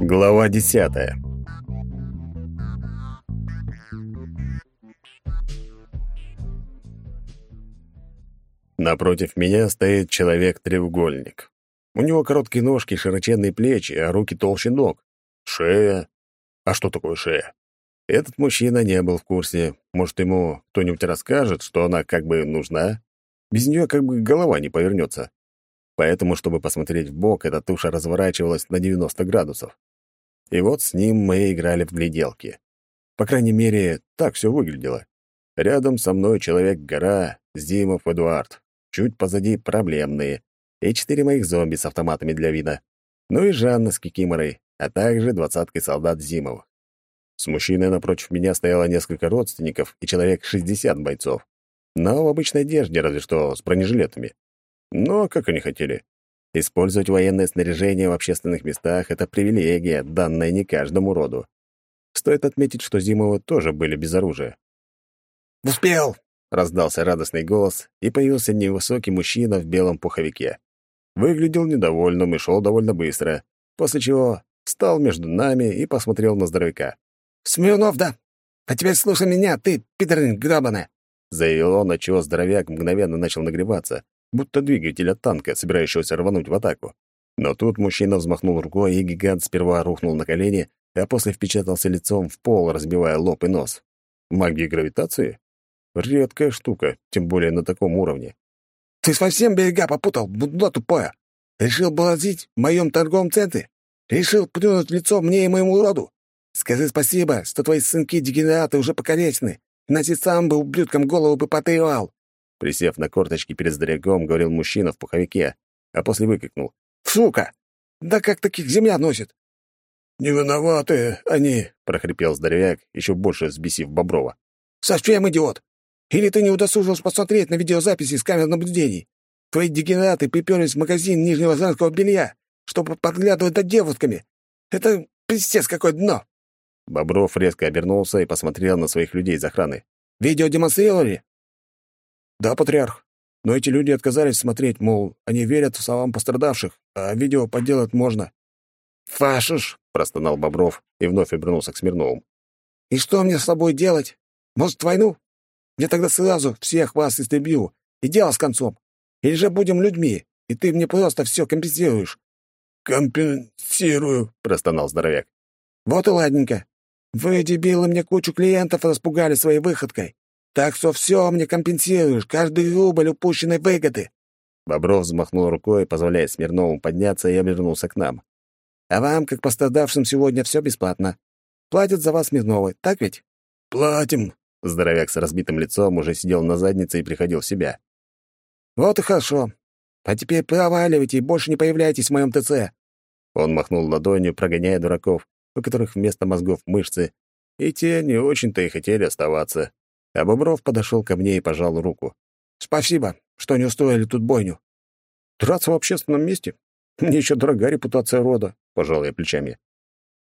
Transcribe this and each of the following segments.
Глава десятая. Напротив меня стоит человек-треугольник. У него короткие ножки, широченные плечи, а руки толще ног. Шея. А что такое шея? Этот мужчина не был в курсе. Может, ему кто-нибудь расскажет, что она как бы нужна? Без нее как бы голова не повернется. Поэтому, чтобы посмотреть в бок, эта туша разворачивалась на 90 градусов. И вот с ним мы играли в гляделки. По крайней мере, так все выглядело. Рядом со мной человек-гора, Зимов Эдуард. Чуть позади проблемные. И четыре моих зомби с автоматами для вида. Ну и Жанна с Кикиморой, а также двадцаткой солдат Зимов. С мужчиной напротив меня стояло несколько родственников и человек 60 бойцов. Но в обычной одежде, разве что с бронежилетами. Но как они хотели. Использовать военное снаряжение в общественных местах — это привилегия, данная не каждому роду. Стоит отметить, что Зимовы тоже были без оружия. «Успел!» — раздался радостный голос, и появился невысокий мужчина в белом пуховике. Выглядел недовольным и шел довольно быстро, после чего встал между нами и посмотрел на здоровяка. «Смирнов, да? А теперь слушай меня, ты, пидорин грабаный!» Заявил он, отчего здоровяк мгновенно начал нагреваться, будто двигатель от танка, собирающегося рвануть в атаку. Но тут мужчина взмахнул рукой, и гигант сперва рухнул на колени, а после впечатался лицом в пол, разбивая лоб и нос. Магия гравитации? Редкая штука, тем более на таком уровне. «Ты совсем берега попутал, будно тупое! Решил балазить в моем торговом центре? Решил плюнуть в лицо мне и моему роду? Скажи спасибо, что твои сынки-дегенераты уже покалечены, иначе сам бы ублюдком голову бы потревал. Присев на корточки перед здоровяком, говорил мужчина в пуховике, а после выкрикнул. «Сука! Да как таких земля носит?» «Не виноваты они!» — прохрипел здоровяк, еще больше взбесив Боброва. «Совсем идиот! Или ты не удосужился посмотреть на видеозаписи с камер наблюдений? Твои дегенераты приперлись в магазин нижнего женского белья, чтобы подглядывать за девушками. Это пиздец какое дно!» Бобров резко обернулся и посмотрел на своих людей из охраны. «Видео демонстрировали?» «Да, патриарх. Но эти люди отказались смотреть, мол, они верят в словам пострадавших, а видео подделать можно». «Фашиш!» — простонал Бобров и вновь обернулся к Смирновым. «И что мне с собой делать? Может, войну? Я тогда сразу всех вас истребью, и дело с концом. Или же будем людьми, и ты мне просто все компенсируешь». «Компенсирую», — простонал здоровяк. «Вот и ладненько. Вы, дебилы, мне кучу клиентов распугали своей выходкой. Так что все мне компенсируешь, каждый рубль упущенной выгоды». Бобров взмахнул рукой, позволяя Смирнову подняться, и обернулся к нам. «А вам, как пострадавшим, сегодня все бесплатно. Платят за вас Смирновы, так ведь?» «Платим». Здоровяк с разбитым лицом уже сидел на заднице и приходил в себя. «Вот и хорошо. А теперь проваливайте и больше не появляйтесь в моем ТЦ». Он махнул ладонью, прогоняя дураков, у которых вместо мозгов мышцы, и те не очень-то и хотели оставаться. А Бобров подошел ко мне и пожал руку. «Спасибо, что не устроили тут бойню». «Драться в общественном месте? Мне еще дорога репутация рода», — пожал я плечами.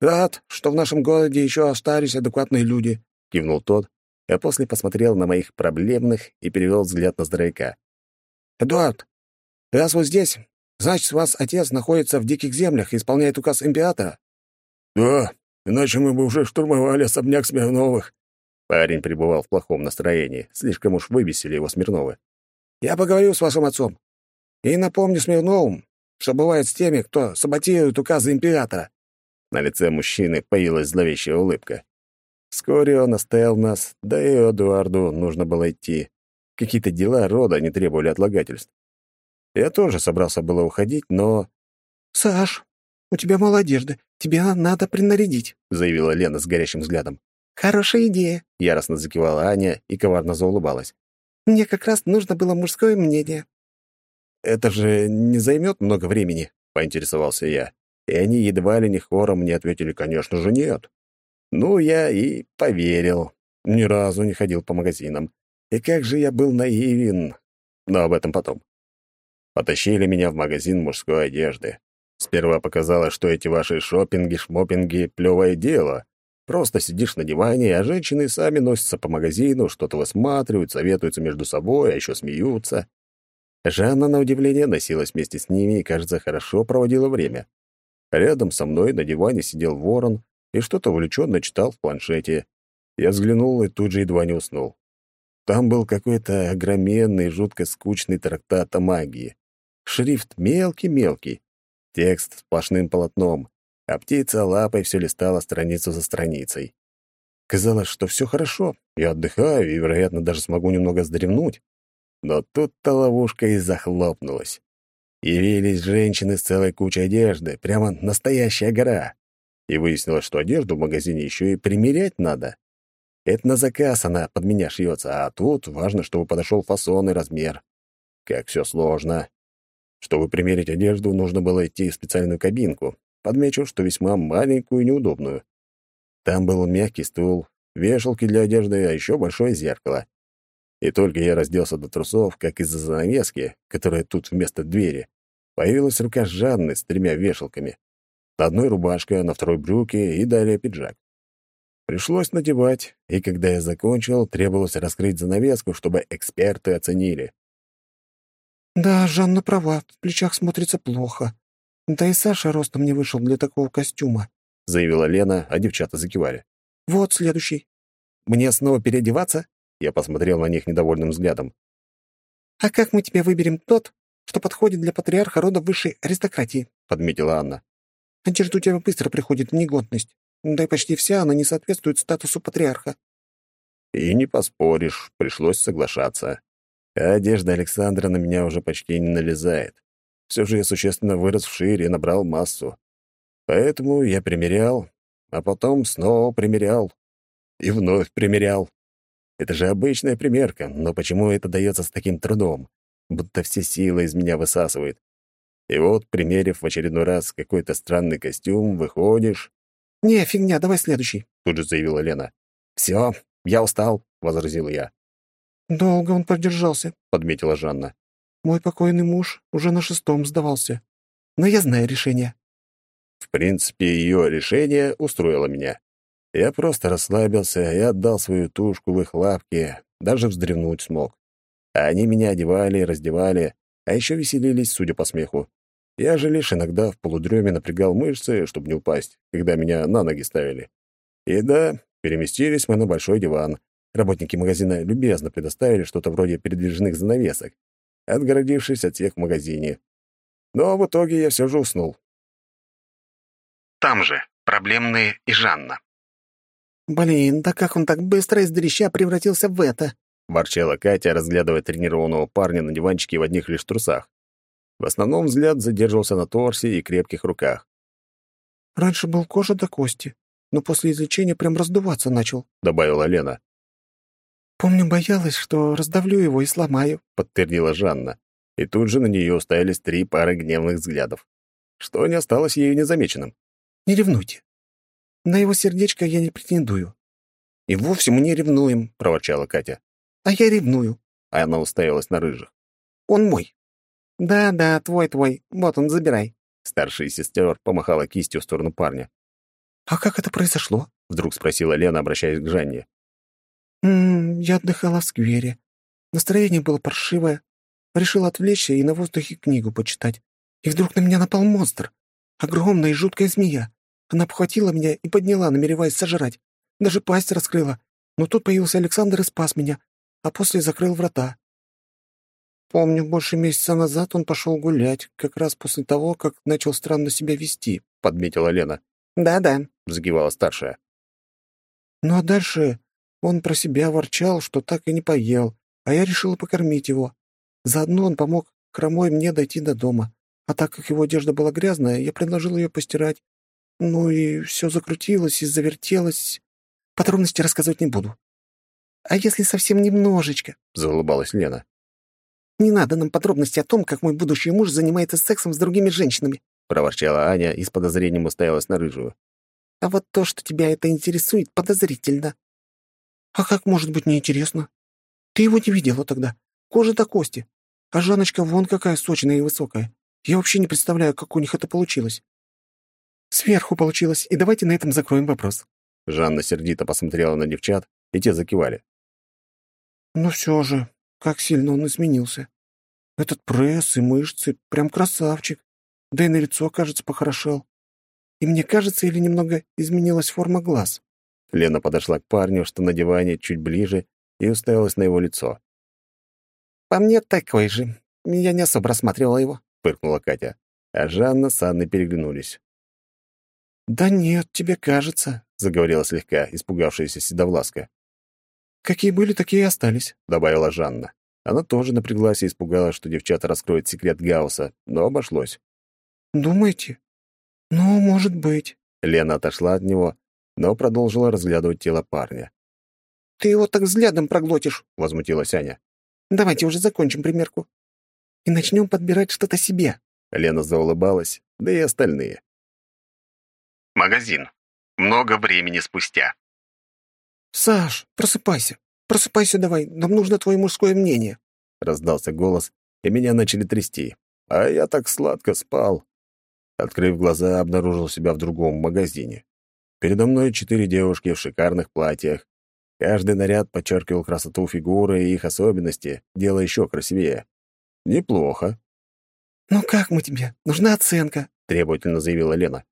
«Рад, что в нашем городе еще остались адекватные люди», — кивнул тот, а после посмотрел на моих проблемных и перевел взгляд на здоровяка. «Эдуард, раз вы здесь, значит, вас отец находится в диких землях и исполняет указ императора. «Да, иначе мы бы уже штурмовали особняк Смирновых». Парень пребывал в плохом настроении, слишком уж выбесили его Смирновы. «Я поговорю с вашим отцом. И напомню Смирновым, что бывает с теми, кто саботирует указы императора». На лице мужчины появилась зловещая улыбка. Вскоре он оставил нас, да и Эдуарду нужно было идти. Какие-то дела рода не требовали отлагательств. Я тоже собрался было уходить, но... «Саш, у тебя мало одежды. Тебя надо принарядить», — заявила Лена с горящим взглядом. «Хорошая идея», — яростно закивала Аня и коварно заулыбалась. «Мне как раз нужно было мужское мнение». «Это же не займет много времени», — поинтересовался я. И они едва ли не хором мне ответили, конечно же, нет. Ну, я и поверил. Ни разу не ходил по магазинам. И как же я был наивен. Но об этом потом. Потащили меня в магазин мужской одежды. Сперва показалось, что эти ваши шопинги, шмопинги — плевое дело. Просто сидишь на диване, а женщины сами носятся по магазину, что-то высматривают, советуются между собой, а еще смеются. Жанна, на удивление, носилась вместе с ними и, кажется, хорошо проводила время. Рядом со мной на диване сидел ворон и что-то увлеченно читал в планшете. Я взглянул и тут же едва не уснул. Там был какой-то огроменный, жутко скучный трактат о магии. Шрифт мелкий-мелкий, текст сплошным полотном, а птица лапой все листала страницу за страницей. Казалось, что все хорошо, я отдыхаю и, вероятно, даже смогу немного сдремнуть. Но тут-то ловушка и захлопнулась. Явились женщины с целой кучей одежды, прямо настоящая гора. И выяснилось, что одежду в магазине еще и примерять надо. Это на заказ она под меня шьется, а тут важно, чтобы подошел фасон и размер. Как все сложно. Чтобы примерить одежду, нужно было идти в специальную кабинку. Подмечу, что весьма маленькую и неудобную. Там был мягкий стул, вешалки для одежды, а еще большое зеркало. И только я разделся до трусов, как из-за занавески, которая тут вместо двери, появилась рука Жанны с тремя вешалками. На одной рубашка, на второй брюки и далее пиджак. Пришлось надевать, и когда я закончил, требовалось раскрыть занавеску, чтобы эксперты оценили. «Да, Жанна права, в плечах смотрится плохо. Да и Саша ростом не вышел для такого костюма», — заявила Лена, а девчата закивали. «Вот следующий». «Мне снова переодеваться?» Я посмотрел на них недовольным взглядом. «А как мы тебе выберем тот, что подходит для патриарха рода высшей аристократии?» — подметила Анна. «Одежда у тебя быстро приходит в негодность. Да и почти вся она не соответствует статусу патриарха. И не поспоришь, пришлось соглашаться. А одежда Александра на меня уже почти не налезает. Все же я существенно вырос в шире и набрал массу. Поэтому я примерял, а потом снова примерял. И вновь примерял. Это же обычная примерка, но почему это дается с таким трудом? Будто все силы из меня высасывает. И вот, примерив в очередной раз какой-то странный костюм, выходишь, «Не, фигня, давай следующий», — тут же заявила Лена. «Все, я устал», — возразил я. «Долго он продержался», — подметила Жанна. «Мой покойный муж уже на шестом сдавался. Но я знаю решение». В принципе, ее решение устроило меня. Я просто расслабился и отдал свою тушку в их лапки, даже вздремнуть смог. Они меня одевали раздевали, а еще веселились, судя по смеху. Я же лишь иногда в полудреме напрягал мышцы, чтобы не упасть, когда меня на ноги ставили. И да, переместились мы на большой диван. Работники магазина любезно предоставили что-то вроде передвижных занавесок, отгородившись от всех в магазине. Но в итоге я все же уснул. Там же проблемные и Жанна. «Блин, да как он так быстро из дрища превратился в это?» — ворчала Катя, разглядывая тренированного парня на диванчике в одних лишь трусах. В основном взгляд задерживался на торсе и крепких руках. «Раньше был кожа до кости, но после излечения прям раздуваться начал», — добавила Лена. «Помню, боялась, что раздавлю его и сломаю», — подтвердила Жанна. И тут же на нее уставились три пары гневных взглядов. Что не осталось ею незамеченным. «Не ревнуйте. На его сердечко я не претендую». «И вовсе мы не ревнуем», — проворчала Катя. «А я ревную». А она уставилась на рыжих. «Он мой». «Да-да, твой-твой. Вот он, забирай». Старшая сестер помахала кистью в сторону парня. «А как это произошло?» — вдруг спросила Лена, обращаясь к Жанне. «М -м, «Я отдыхала в сквере. Настроение было паршивое. Решила отвлечься и на воздухе книгу почитать. И вдруг на меня напал монстр. Огромная и жуткая змея. Она обхватила меня и подняла, намереваясь сожрать. Даже пасть раскрыла. Но тут появился Александр и спас меня, а после закрыл врата. Помню, больше месяца назад он пошел гулять, как раз после того, как начал странно себя вести», — подметила Лена. «Да-да», — взгивала старшая. «Ну а дальше он про себя ворчал, что так и не поел, а я решила покормить его. Заодно он помог хромой мне дойти до дома. А так как его одежда была грязная, я предложил ее постирать. Ну и все закрутилось и завертелось. Подробности рассказывать не буду. А если совсем немножечко? — заулыбалась Лена. Не надо нам подробностей о том, как мой будущий муж занимается сексом с другими женщинами», — проворчала Аня и с подозрением уставилась на рыжую. «А вот то, что тебя это интересует, подозрительно». «А как может быть неинтересно? Ты его не видела тогда. Кожа до кости. А Жаночка вон какая сочная и высокая. Я вообще не представляю, как у них это получилось». «Сверху получилось, и давайте на этом закроем вопрос». Жанна сердито посмотрела на девчат, и те закивали. «Ну все же, как сильно он изменился. Этот пресс и мышцы — прям красавчик. Да и на лицо, кажется, похорошел. и мне кажется, или немного изменилась форма глаз». Лена подошла к парню, что на диване, чуть ближе, и уставилась на его лицо. «По мне такой же. Я не особо рассматривала его», — фыркнула Катя. А Жанна с Анной переглянулись. «Да нет, тебе кажется», — заговорила слегка испугавшаяся Седовласка. «Какие были, такие и остались», — добавила Жанна. Она тоже напряглась и испугалась, что девчата раскроют секрет Гаусса, но обошлось. «Думаете? Ну, может быть». Лена отошла от него, но продолжила разглядывать тело парня. «Ты его так взглядом проглотишь», — возмутилась Аня. «Давайте уже закончим примерку и начнем подбирать что-то себе». Лена заулыбалась, да и остальные. Магазин. Много времени спустя. «Саш, просыпайся. Просыпайся давай. Нам нужно твое мужское мнение». Раздался голос, и меня начали трясти. А я так сладко спал. Открыв глаза, обнаружил себя в другом магазине. Передо мной четыре девушки в шикарных платьях. Каждый наряд подчеркивал красоту фигуры и их особенности, делая еще красивее. Неплохо. «Ну как мы тебе? Нужна оценка», — требовательно заявила Лена.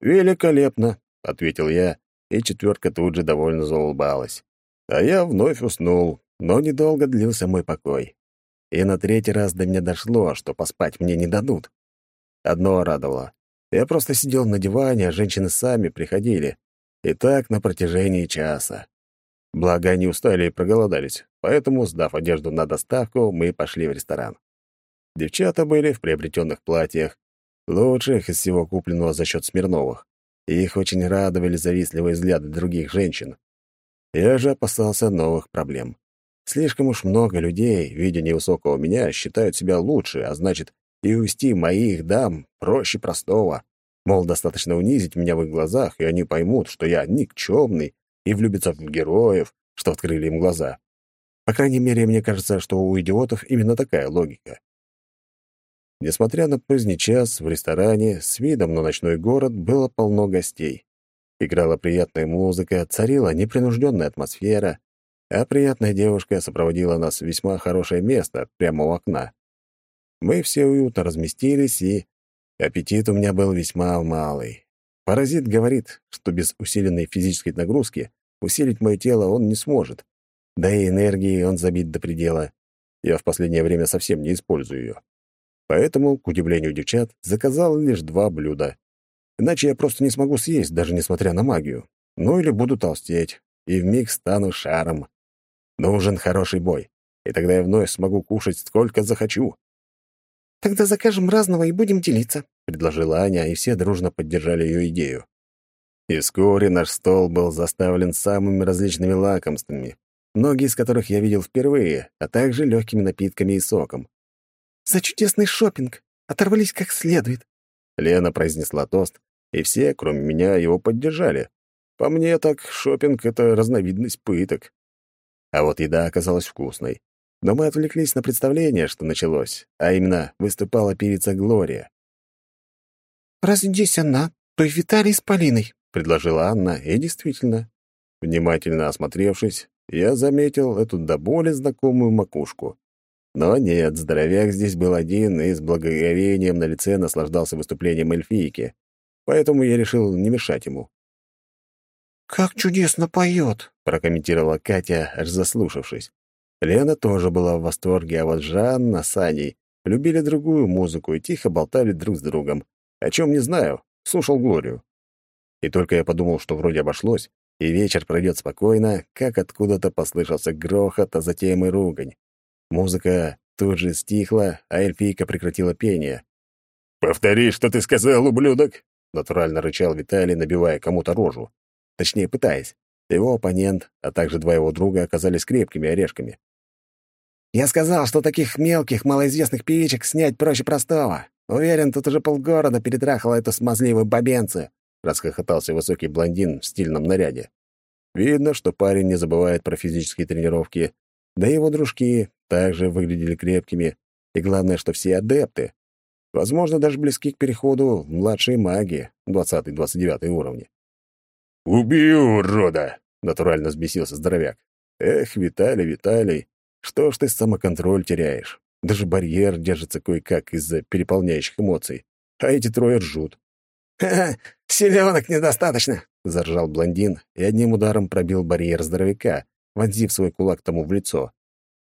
«Великолепно», — ответил я, и четверка тут же довольно заулыбалась. А я вновь уснул, но недолго длился мой покой. И на третий раз до меня дошло, что поспать мне не дадут. Одно радовало. Я просто сидел на диване, а женщины сами приходили. И так на протяжении часа. Благо, они устали и проголодались, поэтому, сдав одежду на доставку, мы пошли в ресторан. Девчата были в приобретенных платьях, лучших из всего купленного за счет Смирновых. Их очень радовали завистливые взгляды других женщин. Я же опасался новых проблем. Слишком уж много людей, видя невысокого меня, считают себя лучше, а значит, и увести моих дам проще простого. Мол, достаточно унизить меня в их глазах, и они поймут, что я никчемный, и влюбятся в героев, что открыли им глаза. По крайней мере, мне кажется, что у идиотов именно такая логика. Несмотря на поздний час, в ресторане с видом на ночной город было полно гостей. Играла приятная музыка, царила непринужденная атмосфера, а приятная девушка сопроводила нас в весьма хорошее место, прямо у окна. Мы все уютно разместились, и аппетит у меня был весьма малый. Паразит говорит, что без усиленной физической нагрузки усилить мое тело он не сможет. Да и энергии он забит до предела. Я в последнее время совсем не использую ее. Поэтому, к удивлению девчат, заказал лишь два блюда. Иначе я просто не смогу съесть, даже несмотря на магию. Ну или буду толстеть, и вмиг стану шаром. Нужен хороший бой, и тогда я вновь смогу кушать сколько захочу. «Тогда закажем разного и будем делиться», — предложила Аня, и все дружно поддержали ее идею. И вскоре наш стол был заставлен самыми различными лакомствами, многие из которых я видел впервые, а также легкими напитками и соком. За чудесный шопинг. Оторвались как следует. Лена произнесла тост, и все, кроме меня, его поддержали. По мне так шопинг это разновидность пыток. А вот еда оказалась вкусной. Но мы отвлеклись на представление, что началось, а именно выступала певица Глория. «Раз здесь она, то и Виталий с Полиной», — предложила Анна, и действительно. Внимательно осмотревшись, я заметил эту до боли знакомую макушку. Но нет, здоровяк здесь был один и с благоговением на лице наслаждался выступлением эльфийки, поэтому я решил не мешать ему. «Как чудесно поет!» — прокомментировала Катя, аж заслушавшись. Лена тоже была в восторге, а вот Жанна с Аней любили другую музыку и тихо болтали друг с другом. О чем не знаю, слушал Глорию. И только я подумал, что вроде обошлось, и вечер пройдет спокойно, как откуда-то послышался грохот, а затем и ругань. Музыка тут же стихла, а эльфийка прекратила пение. «Повтори, что ты сказал, ублюдок!» — натурально рычал Виталий, набивая кому-то рожу. Точнее, пытаясь. Его оппонент, а также два его друга оказались крепкими орешками. «Я сказал, что таких мелких, малоизвестных певичек снять проще простого. Уверен, тут уже полгорода перетрахало эту смазливую бабенцию», — расхохотался высокий блондин в стильном наряде. Видно, что парень не забывает про физические тренировки, да и его дружки также выглядели крепкими, и главное, что все адепты. Возможно, даже близки к переходу в младшие маги, 20-29 уровни. «Убью, урода!» — натурально взбесился здоровяк. «Эх, Виталий, Виталий, что ж ты самоконтроль теряешь? Даже барьер держится кое-как из-за переполняющих эмоций, а эти трое ржут». «Ха-ха, «Селенок недостаточно!» — заржал блондин и одним ударом пробил барьер здоровяка, вонзив свой кулак тому в лицо.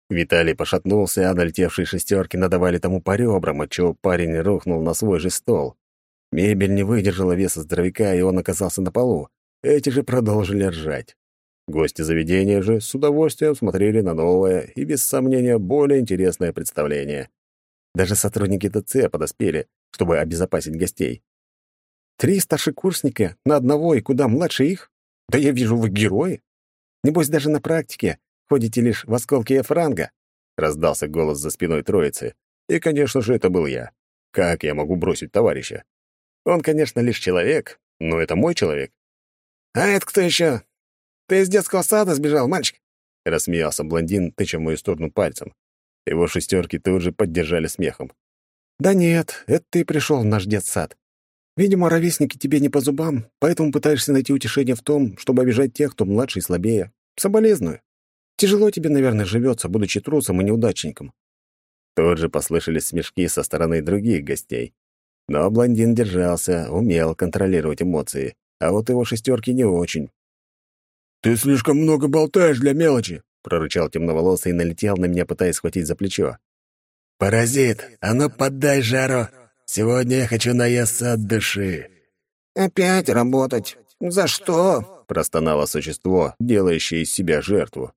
Виталий пошатнулся, а налетевшие шестерки надавали тому по ребрам, отчего парень рухнул на свой же стол. Мебель не выдержала веса здоровяка, и он оказался на полу. Эти же продолжили ржать. Гости заведения же с удовольствием смотрели на новое и, без сомнения, более интересное представление. Даже сотрудники ТЦ подоспели, чтобы обезопасить гостей. Три старшекурсника на одного и куда младше их? Да я вижу, вы герои. Небось, даже на практике ходите лишь в осколке Эфранга. Раздался голос за спиной троицы. И, конечно же, это был я. Как я могу бросить товарища? Он, конечно, лишь человек, но это мой человек. «А это кто еще? Ты из детского сада сбежал, мальчик?» — рассмеялся блондин, тыча в мою сторону пальцем. Его шестерки тут же поддержали смехом. «Да нет, это ты пришел в наш детсад. Видимо, ровесники тебе не по зубам, поэтому пытаешься найти утешение в том, чтобы обижать тех, кто младше и слабее. Соболезную. Тяжело тебе, наверное, живется, будучи трусом и неудачником». Тут же послышались смешки со стороны других гостей. Но блондин держался, умел контролировать эмоции, а вот его шестерки не очень. «Ты слишком много болтаешь для мелочи», — прорычал темноволосый и налетел на меня, пытаясь схватить за плечо. «Паразит, а ну поддай жару! Сегодня я хочу наесться от души!» «Опять работать? За что?» — простонало существо, делающее из себя жертву.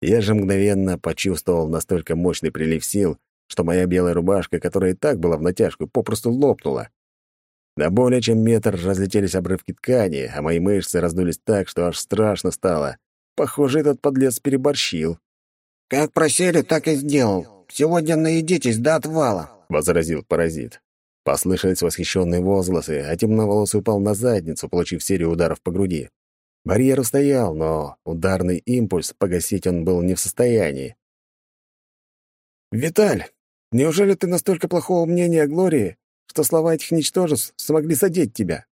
Я же мгновенно почувствовал настолько мощный прилив сил, что моя белая рубашка, которая и так была в натяжку, попросту лопнула. На более чем метр разлетелись обрывки ткани, а мои мышцы раздулись так, что аж страшно стало. Похоже, этот подлец переборщил. «Как просили, так и сделал. Сегодня наедитесь до отвала», — возразил паразит. Послышались восхищенные возгласы, а темноволосый упал на задницу, получив серию ударов по груди. Барьер устоял, но ударный импульс погасить он был не в состоянии. «Виталь, неужели ты настолько плохого мнения о Глории, что слова этих ничтожеств смогли задеть тебя.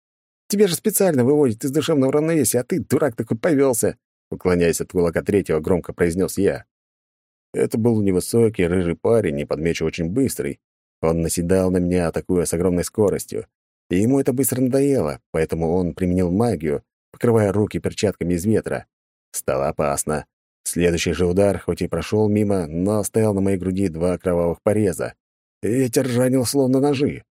Тебе же специально выводят из душевного равновесия, а ты, дурак, такой повелся. Уклоняясь от кулака третьего, громко произнес я. Это был невысокий, рыжий парень, и подмечу очень быстрый. Он наседал на меня, атакуя с огромной скоростью. И ему это быстро надоело, поэтому он применил магию, покрывая руки перчатками из ветра. Стало опасно. Следующий же удар, хоть и прошел мимо, но оставил на моей груди два кровавых пореза. Ветер ранил словно ножи.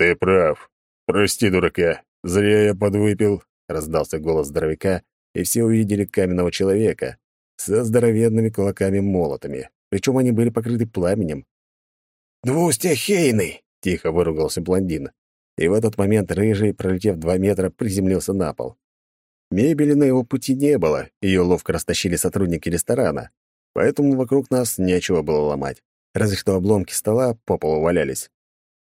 «Ты прав. Прости, дурака. Зря я подвыпил», — раздался голос здоровяка, и все увидели каменного человека со здоровенными кулаками-молотами. Причем они были покрыты пламенем. «Двустихийный!» — тихо выругался блондин. И в этот момент рыжий, пролетев два метра, приземлился на пол. Мебели на его пути не было, ее ловко растащили сотрудники ресторана, поэтому вокруг нас нечего было ломать, разве что обломки стола по полу валялись.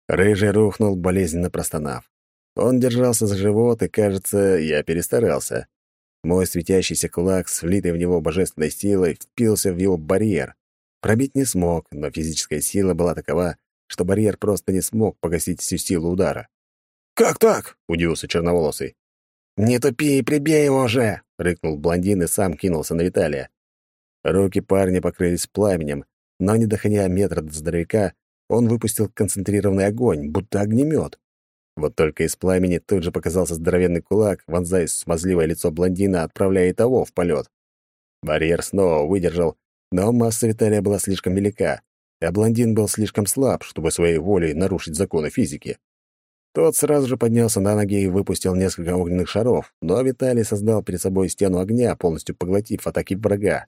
Рыжий рухнул, болезненно простонав. Он держался за живот, и, кажется, я перестарался. Мой светящийся кулак, слитый в него божественной силой, впился в его барьер. Пробить не смог, но физическая сила была такова, что барьер просто не смог погасить всю силу удара. «Как так?» — удивился черноволосый. «Не тупи и прибей его уже!» — рыкнул блондин и сам кинулся на Виталия. Руки парня покрылись пламенем, но, не доходя метра до здоровяка, он выпустил концентрированный огонь, будто огнемет. Вот только из пламени тут же показался здоровенный кулак, вонзаясь в смазливое лицо блондина, отправляя того в полет. Барьер снова выдержал, но масса Виталия была слишком велика, а блондин был слишком слаб, чтобы своей волей нарушить законы физики. Тот сразу же поднялся на ноги и выпустил несколько огненных шаров, но Виталий создал перед собой стену огня, полностью поглотив атаки врага.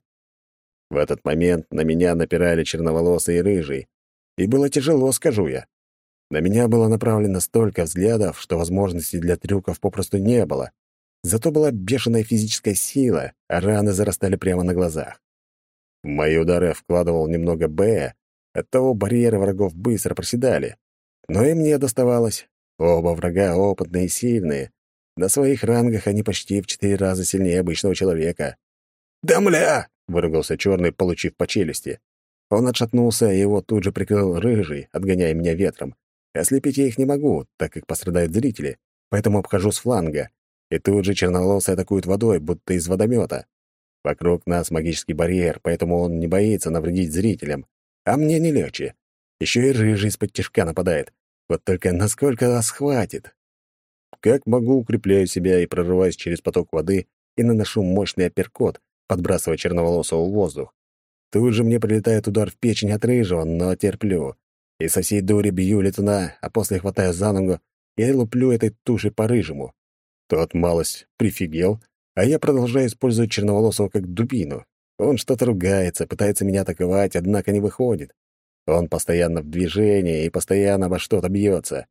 В этот момент на меня напирали черноволосый и рыжий, и было тяжело, скажу я. На меня было направлено столько взглядов, что возможностей для трюков попросту не было. Зато была бешеная физическая сила, а раны зарастали прямо на глазах. В мои удары вкладывал немного Б, оттого барьеры врагов быстро проседали. Но и мне доставалось. Оба врага опытные и сильные. На своих рангах они почти в четыре раза сильнее обычного человека. «Да мля!» — выругался черный, получив по челюсти. Он отшатнулся, и его тут же прикрыл рыжий, отгоняя меня ветром. Ослепить я их не могу, так как пострадают зрители, поэтому обхожу с фланга. И тут же черноволосый атакует водой, будто из водомета. Вокруг нас магический барьер, поэтому он не боится навредить зрителям. А мне не легче. Еще и рыжий из-под тяжка нападает. Вот только насколько вас хватит? как могу, укрепляю себя и прорываюсь через поток воды и наношу мощный апперкот, подбрасывая черноволосого в воздух. Тут же мне прилетает удар в печень от рыжего, но терплю. И со всей дури бью летуна, а после хватаю за ногу и луплю этой тушей по рыжему. Тот малость прифигел, а я продолжаю использовать черноволосого как дубину. Он что-то ругается, пытается меня атаковать, однако не выходит. Он постоянно в движении и постоянно во что-то бьется.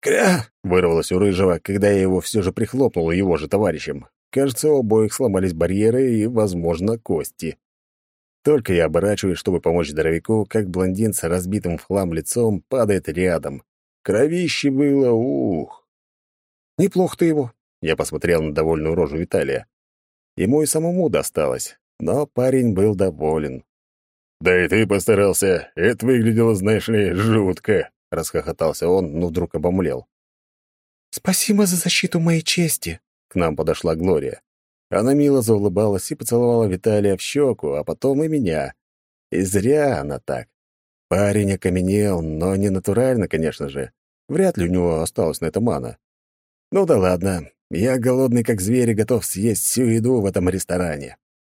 «Кря!» — вырвалось у Рыжего, когда я его все же прихлопнул его же товарищем. Кажется, у обоих сломались барьеры и, возможно, кости. Только я оборачиваюсь, чтобы помочь здоровяку, как блондин с разбитым в хлам лицом падает рядом. Кровище было, ух! «Неплохо ты его», — я посмотрел на довольную рожу Виталия. Ему и самому досталось, но парень был доволен. «Да и ты постарался. Это выглядело, знаешь ли, жутко», — расхохотался он, но вдруг обомлел. «Спасибо за защиту моей чести», — к нам подошла Глория. Она мило заулыбалась и поцеловала Виталия в щеку, а потом и меня. И зря она так. Парень окаменел, но не натурально, конечно же. Вряд ли у него осталось на это мана. Ну да ладно, я голодный как зверь и готов съесть всю еду в этом ресторане.